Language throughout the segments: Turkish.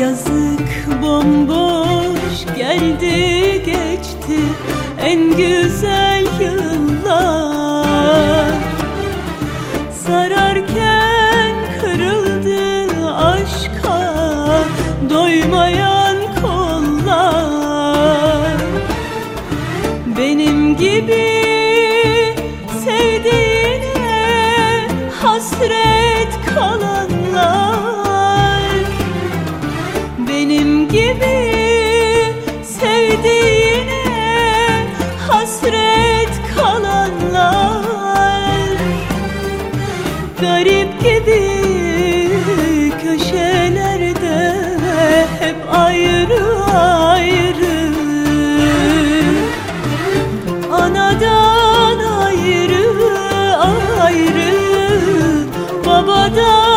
Yazık bomboş geldi geçti en güzel yıllar. Sararken kırıldı aşka doymayan kollar. Benim gibi sevdiğine hasret kalanlar gibi sevdiğine hasret kalanlar. Garip gibi köşelerde hep ayrı ayrı. Anadan ayrı ayrı Babadan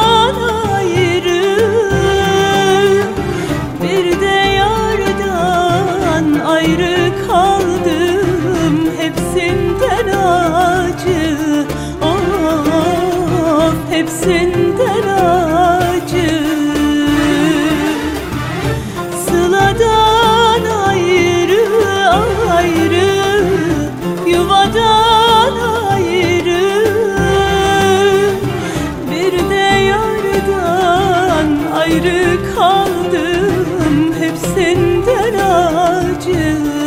You.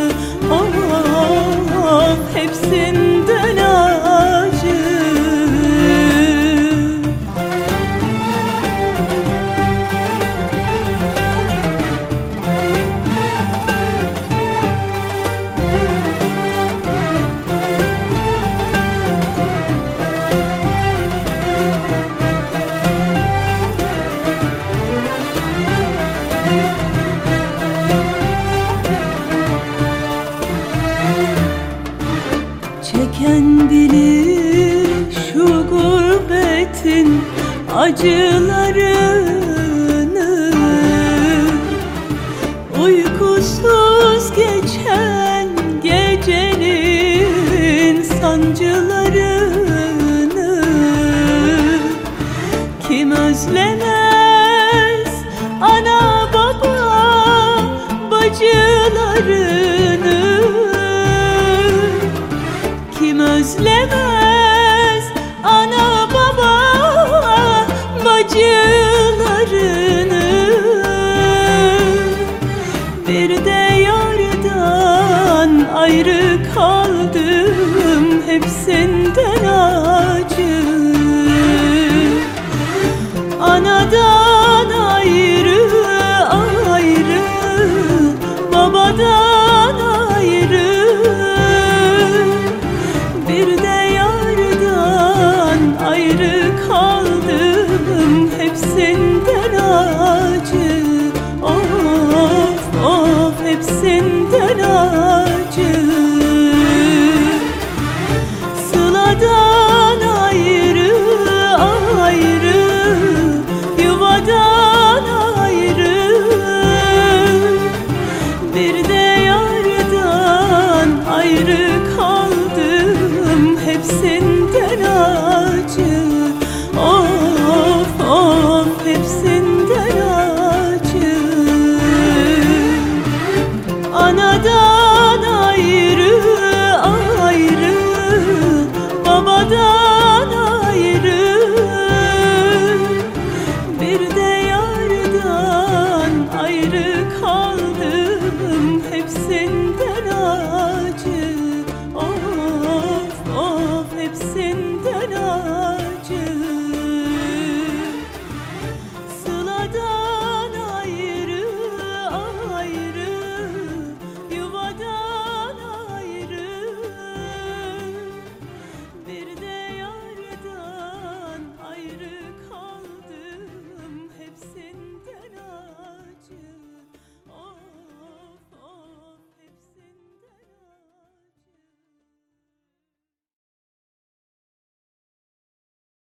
Çeken bilir şu gurbetin acılarını. Uykusuz geçen gecenin sancılarını. Kim özlemez ana baba bacılarını özlemez. Ana baba bacılarını. Bir de yardan ayrı kaldım hep No da